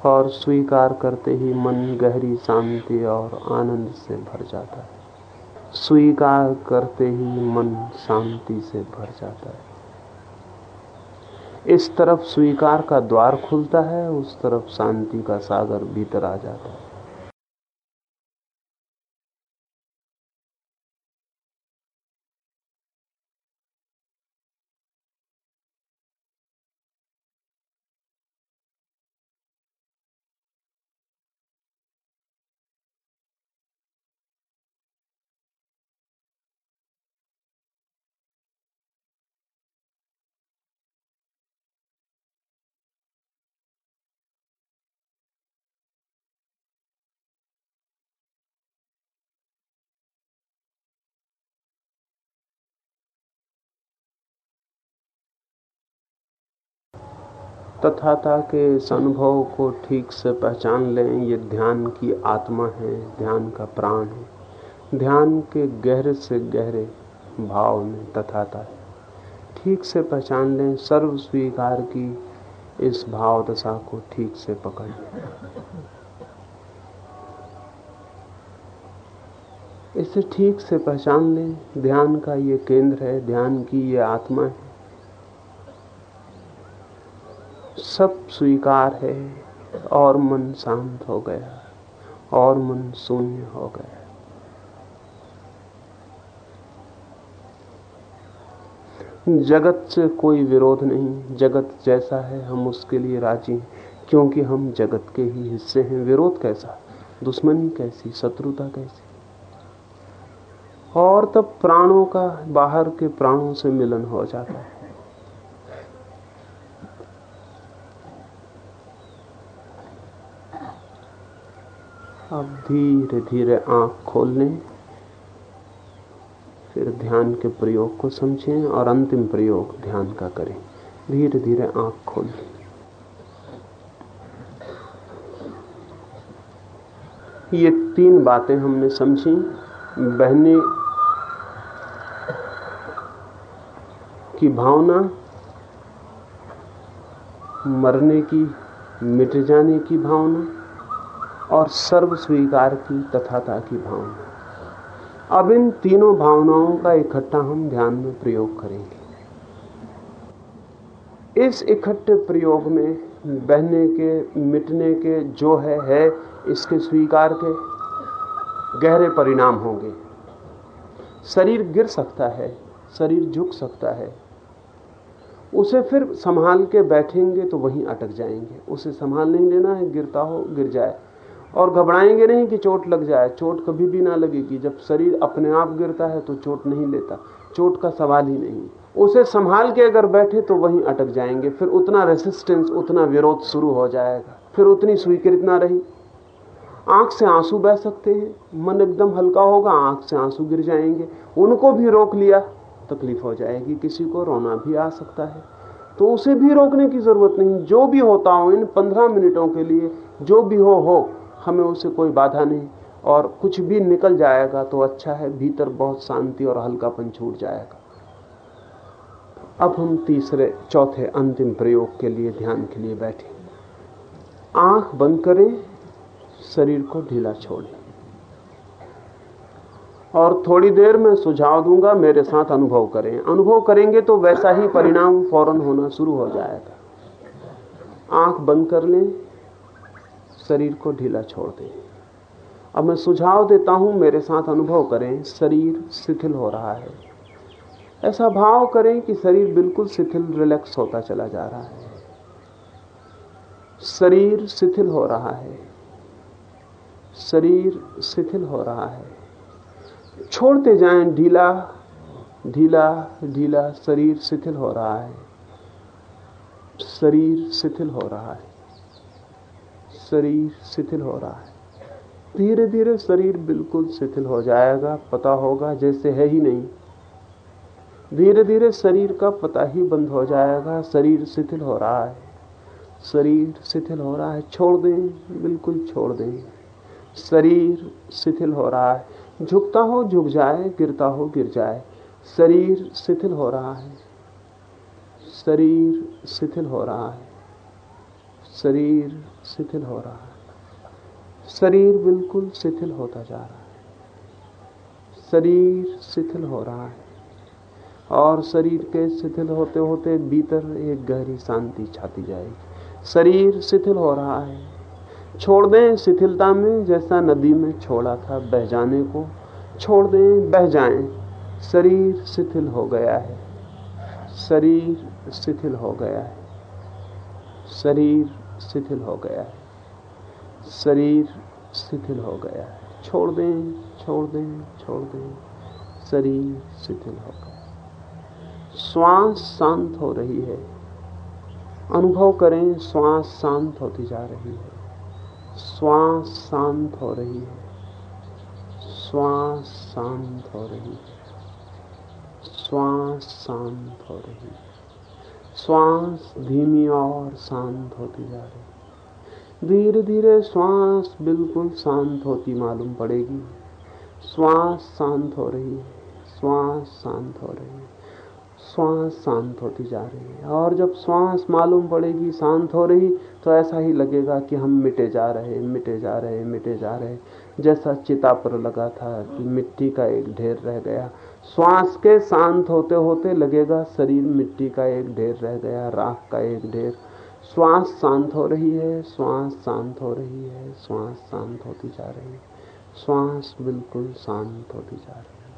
और स्वीकार करते ही मन गहरी शांति और आनंद से भर जाता है। स्वीकार करते ही मन शांति से भर जाता है। इस तरफ़ स्वीकार का द्वार खुलता है, उस तरफ़ शांति का सागर भीतर आ जाता है। तथाता के इस अनुभव को ठीक से पहचान लें। ये ध्यान की आत्मा है, ध्यान का प्राण है। ध्यान के गहरे से गहरे भाव में तथाता है ठीक से पहचान लें, सर्व स्वीकार की इस भाव दशा को ठीक से पकड़ लें। इसे ठीक से पहचान लें। ध्यान का ये केंद्र है, ध्यान की ये आत्मा है। सब स्वीकार है और मन शांत हो गया और मन शून्य हो गया। जगत से कोई विरोध नहीं, जगत जैसा है, हम उसके लिए राज़ी हैं, क्योंकि हम जगत के ही हिस्से हैं। विरोध कैसा? दुश्मनी कैसी? शत्रुता कैसी? और तब प्राणों का, बाहर के प्राणों से मिलन हो जाता है। अब धीरे धीरे आँख खोल लें फिर ध्यान के प्रयोग को समझें और अंतिम प्रयोग ध्यान का करें। धीरे धीरे आँख खोल। ये तीन बातें हमने समझी। बहने की भावना, मरने की, मिट जाने की भावना और सर्व स्वीकार की तथाता की भावना। अब इन तीनों भावनाओं का इकट्ठा हम ध्यान में प्रयोग करेंगे। इस इकट्ठे प्रयोग में बहने के, मिटने के जो है है इसके स्वीकार के गहरे परिणाम होंगे। शरीर गिर सकता है, शरीर झुक सकता है। उसे फिर संभाल के बैठेंगे तो वहीं अटक जाएँगे। उसे संभाल नहीं लेना है, गिरता हो, गिर जाए। और घबराएँगे नहीं कि चोट लग जाए। चोट कभी भी ना लगेगी। जब शरीर अपने आप गिरता है तो चोट नहीं लेता। चोट का सवाल ही नहीं। उसे संभाल के अगर बैठे तो वहीं अटक जाएँगे। फिर उतना रेसिस्टेंस उतना विरोध शुरू हो जाएगा। फिर उतनी स्वीकृत ना रही। आँख से आँसू बह सकते हैं। मन एकदम हल्का होगा, आँख से आँसू गिर जाएँगे। उनको भी रोक लिया, तकलीफ़ हो जाएगी। किसी को रोना भी आ सकता है। तो उसे भी रोकने की ज़रूरत नहीं। जो भी होता हो, इन पंद्रह मिनटों के लिए, जो भी हो हो। हमें उसे कोई बाधा नहीं। और कुछ भी निकल जाएगा तो अच्छा है, भीतर बहुत शांति और हल्कापन छूट जाएगा। अब हम तीसरे, चौथे, अंतिम प्रयोग के लिए ध्यान के लिए बैठे। आँख बंद करें, शरीर को ढीला छोड़ें। और थोड़ी देर में सुझाव दूँगा, मेरे साथ अनुभव करें। अनुभव करेंगे तो वैसा ही परिणाम फ़ौरन होना शुरू हो जाएगा। आँख बंद कर लें शरीर को ढीला छोड़ दें। अब मैं सुझाव देता हूँ, मेरे साथ अनुभव करें, शरीर शिथिल हो रहा है। ऐसा भाव करें कि शरीर बिल्कुल शिथिल रिलैक्स होता चला जा रहा है। शरीर शिथिल हो रहा है। शरीर शिथिल हो रहा है। छोड़ते जाएँ, ढीला ढीला ढीला, शरीर शिथिल हो रहा है। शरीर शिथिल हो रहा है। शरीर शिथिल हो रहा है। धीरे धीरे शरीर बिल्कुल शिथिल हो जाएगा, पता होगा, जैसे है ही नहीं। धीरे धीरे शरीर का पता ही बंद हो जाएगा, शरीर शिथिल हो रहा है। शरीर शिथिल हो रहा है, छोड़ दें, बिल्कुल छोड़ दें। शरीर शिथिल हो रहा है, झुकता हो, झुक जाए, गिरता हो, गिर जाए। शरीर शिथिल हो रहा है। शरीर शिथिल हो रहा है। शरीर शिथिल हो रहा है। शरीर बिल्कुल शिथिल होता जा रहा है। शरीर शिथिल हो रहा है। और शरीर के शिथिल होते होते भीतर एक गहरी शांति छाती जाएगी। शरीर शिथिल हो रहा है। छोड़ दें शिथिलता में, जैसा नदी में छोड़ा था बह जाने को। छोड़ दें, बह जाएँ। शरीर शिथिल हो गया है। शरीर शिथिल हो गया है। शरीर शिथिल हो गया है। शरीर शिथिल हो गया है। छोड़ दें छोड़ दें छोड़ दें। शरीर शिथिल हो गया श्वास शांत हो रही है। अनुभव करें, श्वास शांत होती जा रही है। श्वास शांत हो रही है। श्वास शांत हो रही है। श्वास शांत हो रही है। श्वास धीमी और शांत होती जा रही धीरे धीरे श्वास बिल्कुल शांत होती मालूम पड़ेगी। श्वास शांत हो रही है। श्वास शांत हो रही है। श्वास शांत होती जा रही है। और जब श्वास मालूम पड़ेगी, शांत हो रही तो ऐसा ही लगेगा कि हम मिटे जा रहे, मिटे जा रहे, मिटे जा रहे। जैसा चिता पर लगा था कि मिट्टी का एक ढेर रह गया। श्वास के शांत होते होते लगेगा, शरीर मिट्टी का एक ढेर रह गया, राख का एक ढेर। श्वास शांत हो रही है, श्वास शांत हो रही है, श्वास शांत होती जा रही है। श्वास बिल्कुल शांत होती जा रही है।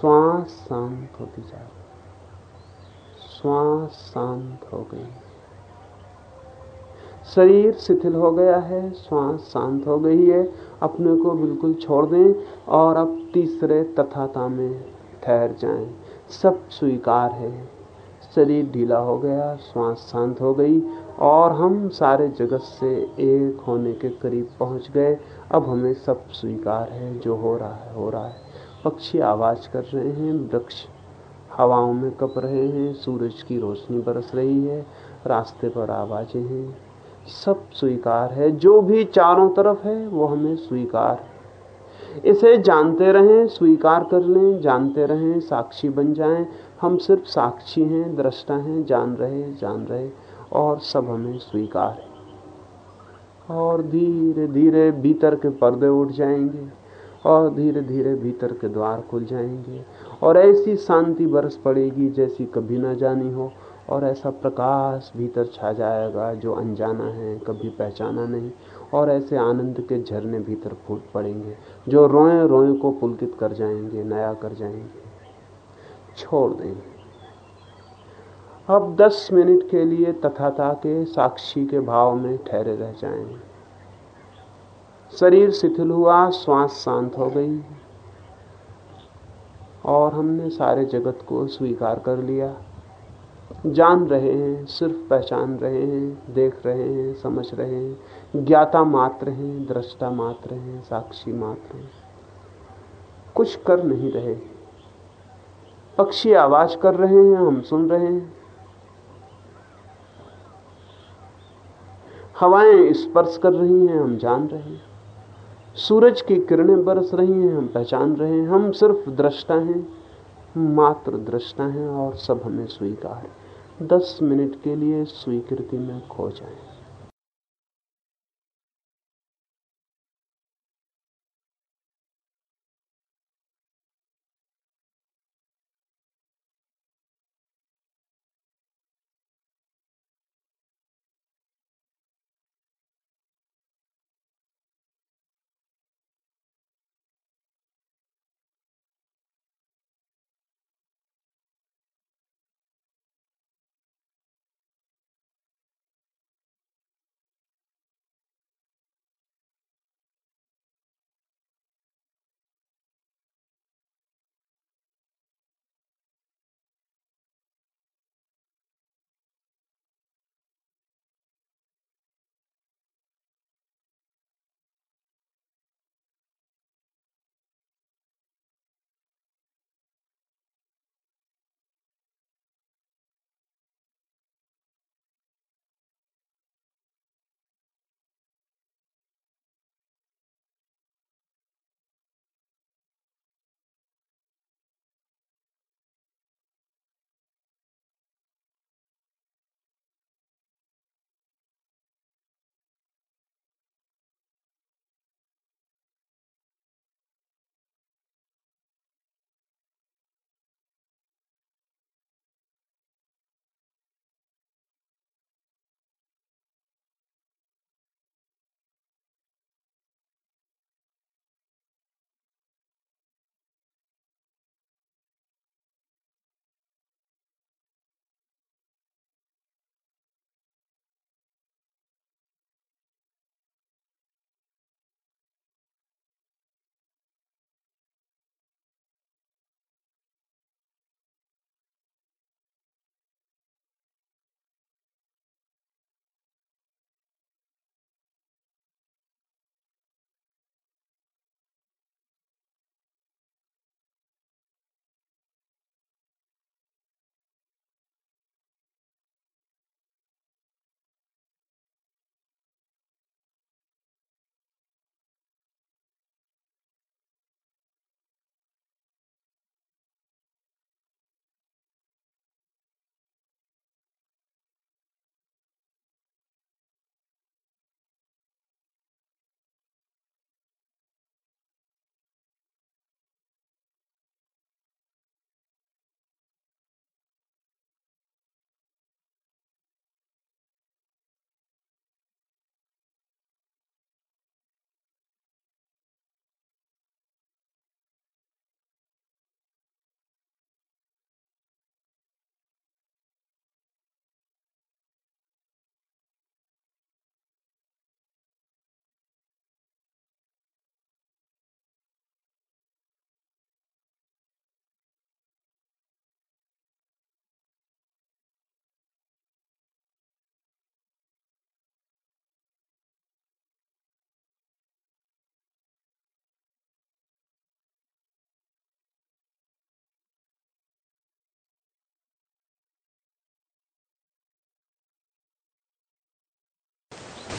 श्वास शांत होती जा रही श्वास शांत हो गई। शरीर शिथिल हो गया है, श्वास शांत हो गई है। अपने को बिल्कुल छोड़ दें और अब तीसरे तथाता में ठहर जाएँ। सब स्वीकार है। शरीर ढीला हो गया, श्वास शांत हो गई और हम सारे जगत से एक होने के करीब पहुँच गए। अब हमें सब स्वीकार है, जो हो रहा है, हो रहा है। पक्षी आवाज़ कर रहे हैं, वृक्ष हवाओं में कप रहे हैं, सूरज की रोशनी बरस रही है, रास्ते पर आवाज़ें हैं। सब स्वीकार है, जो भी चारों तरफ़ है, वो हमें स्वीकार इसे जानते रहें, स्वीकार कर लें, जानते रहें, साक्षी बन जाएँ। हम सिर्फ़ साक्षी हैं, दृष्टा हैं, जान रहे जान रहे, और सब हमें स्वीकार है। और धीरे धीरे भीतर के पर्दे उठ जाएँगे, और धीरे धीरे भीतर के द्वार खुल जाएँगे, और ऐसी शांति बरस पड़ेगी जैसी कभी ना जानी हो, और ऐसा प्रकाश भीतर छा जाएगा जो अनजाना है, कभी पहचाना नहीं। और ऐसे आनंद के झरने भीतर फूट पड़ेंगे, जो रोए रोए को पुलकित कर जाएँगे, नया कर जाएँगे। छोड़ देंगे। अब दस मिनट के लिए तथाता के साक्षी के भाव में ठहरे रह जाएँगे। शरीर शिथिल हुआ, श्वास शांत हो गई। और हमने सारे जगत को स्वीकार कर लिया। जान रहे हैं, सिर्फ़ पहचान रहे हैं, देख रहे हैं, समझ रहे हैं ज्ञाता मात्र हैं, दृष्टा मात्र हैं, साक्षी मात्र हैं। कुछ कर नहीं रहे पक्षी आवाज़ कर रहे हैं, हम सुन रहे हैं। हवाएँ स्पर्श कर रही हैं, हम जान रहे हैं। सूरज की किरणें बरस रही हैं, हम पहचान रहे हैं। हम सिर्फ़ दृष्टा हैं, मात्र दृष्टा हैं और सब हमें स्वीकार। दस मिनट के लिए स्वीकृति में खो जाएँ।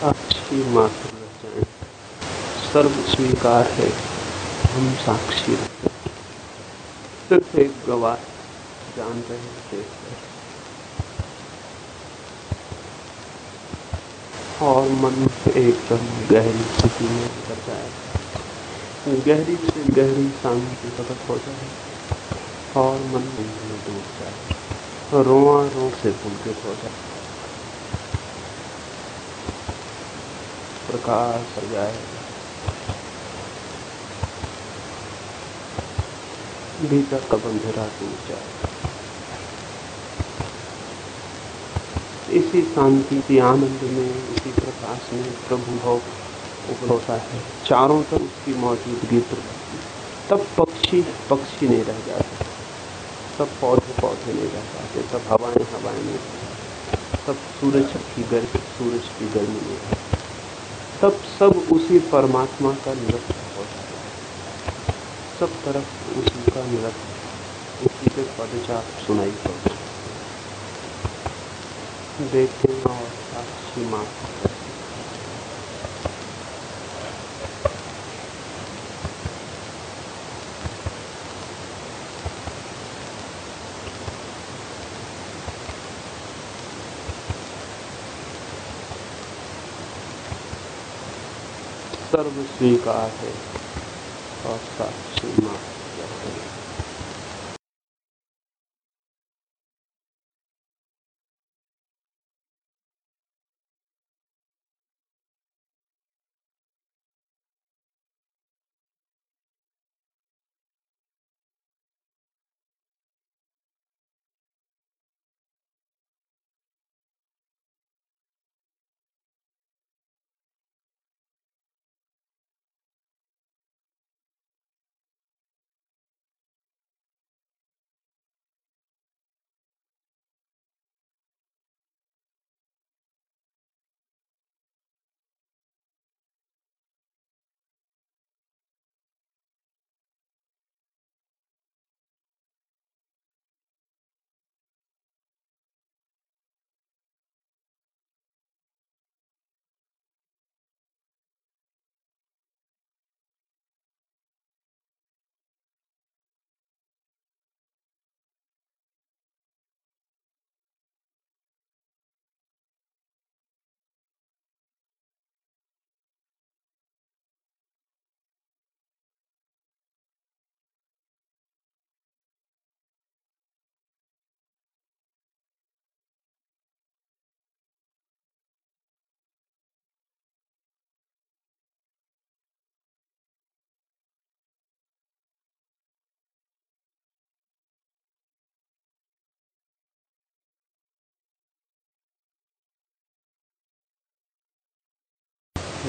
साक्षी मात्र रह जाए। सर्व स्वीकार है, हम साक्षी रहते सिर्फ़ एक गवाह जान रहे थे। और मन एकदम गहरी स्थिति में उतर जाए। गहरी से गहरी शांति प्रकट हो जाए और मन में डूब जाए। रोआ रो से पुलकित हो जाए। प्रकाश हो जाए। भीतर का बंधेरा टूट जाए इसी शांति, इसी आनंद में, इसी प्रकाश में प्रभु भाव होता है। चारों तरफ़ उसकी मौजूदगी तब पक्षी पक्षी नहीं रह जाते। सब पौधे पौधे नहीं रह जाते। सब हवाएँ हवाएँ नहीं। तब सूरज की गर्मी, सूरज की गर्मी नहीं रहती तब सब उसी परमात्मा का निरस्त हो जाता है। सब तरफ़ उसी का निरस्त उसी के पदचाप सुनाई पड़ते देखें और साक्षी मात्र। सर्व स्वीकार है। और साक्षी मात्र।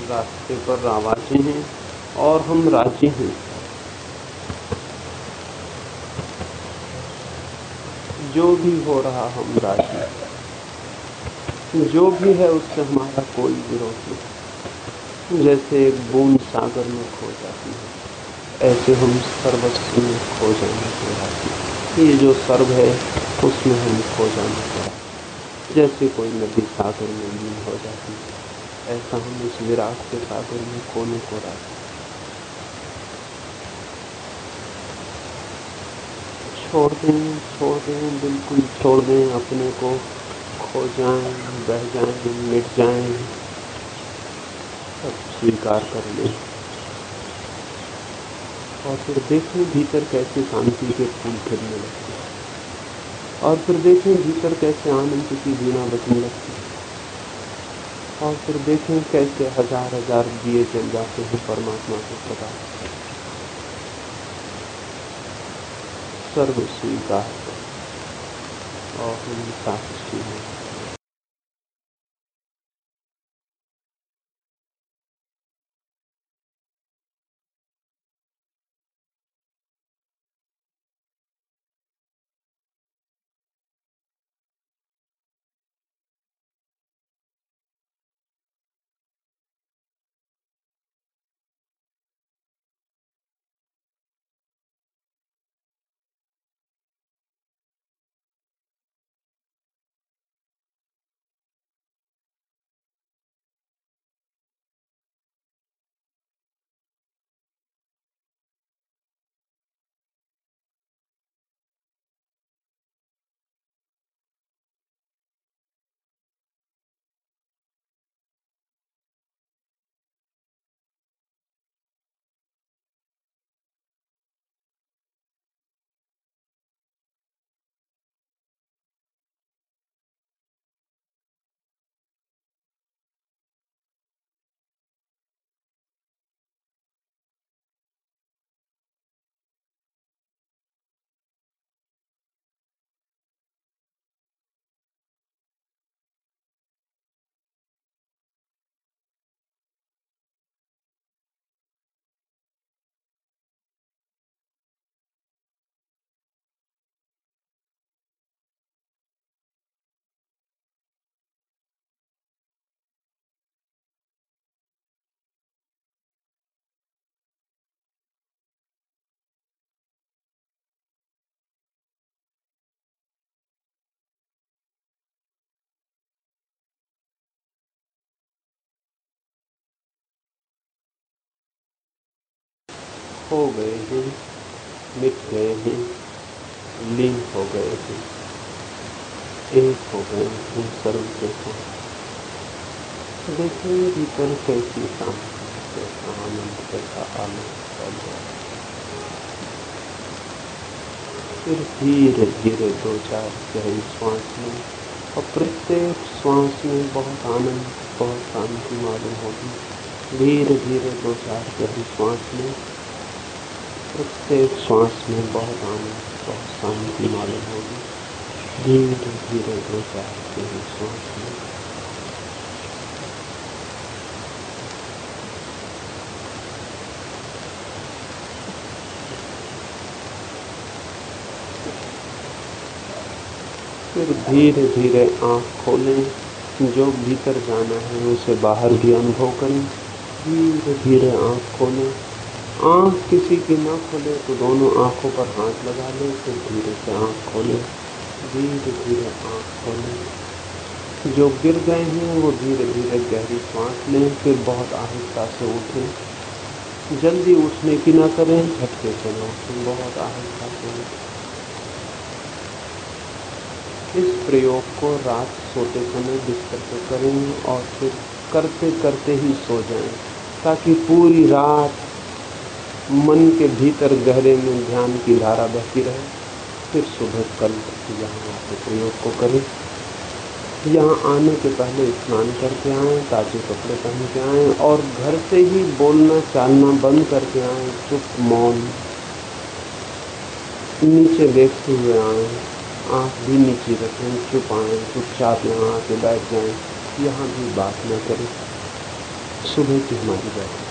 रास्ते पर रावाजी हैं और हम राज़ी हैं। जो भी हो रहा हम राज़ी जो भी है उससे हमारा कोई विरोध नहीं। जैसे एक बूंद सागर में खो जाती है, ऐसे हम सर्वस्व में खो जाने के राज़ी ये जो सर्व है, उसमें हम खो जाने के राज़ी जैसे कोई नदी सागर में लीन हो जाती है ऐसा हम उस विराट के सागर में कोने को रख छोड़ दें छोड़ दें, बिल्कुल छोड़ दें अपने को। खो जाएँ, बह जाएँ, मिट जाएँ, सब स्वीकार कर लें। और फिर देखें भीतर कैसे शांति के फूल खिलने लगते और फिर देखें भीतर कैसे आनंद की बीना बचने लगती और फिर देखें कैसे हज़ार हज़ार दिए चल जाते हैं परमात्मा के प्रकार सर्व स्वीकार और हम साक्षी हैं। हो गए हैं, मिट गए हैं, लीन हो गए हैं, एक हो गए हैं, सर्व के साथ देखें भीतर कैसी आनंद कैसा आनंद फैल गया फिर धीरे धीरे दो चार गहरी श्वास में और प्रत्येक श्वास में बहुत आनंद, बहुत शांति मालूम होगी। धीरे धीरे दो चार गहरी श्वास में प्रत्येक श्वास में बहुत आनंद, बहुत शांति मालूम होगी। धीरे धीरे दो चार गहरी श्वास में। फिर धीरे धीरे आँख खोलें, जो भीतर जाना है उसे बाहर भी अनुभव करें। धीरे धीरे आँख खोलें। आँख किसी की ना खोले तो दोनों आँखों पर हाथ लगा लें, फिर धीरे से आँख खोलें। धीरे धीरे आँख खोलें। जो गिर गए हैं, वो धीरे धीरे गहरी सांस लें, फिर बहुत आहिस्ता से उठें। जल्दी उठने की ना करें, झटके से ना उठें, बहुत आहिस्ता से उठें। इस प्रयोग को रात सोते समय बिस्तर पर करें और फिर करते करते ही सो जाएँ, ताकि पूरी रात मन के भीतर गहरे में ध्यान की धारा बहती रहे, फिर सुबह कल यहाँ आके प्रयोग को करें। यहाँ आने के पहले स्नान करके आए, ताजे कपड़े पहन के आए और घर से ही बोलना, चालना बंद करके आए, चुप, मौन। नीचे देखते हुए आए आँख भी नीचे रखें, चुप आए, चुपचाप यहाँ आके बैठ जाएँ, यहाँ भी बात न करें। सुबह की हमारी बैठक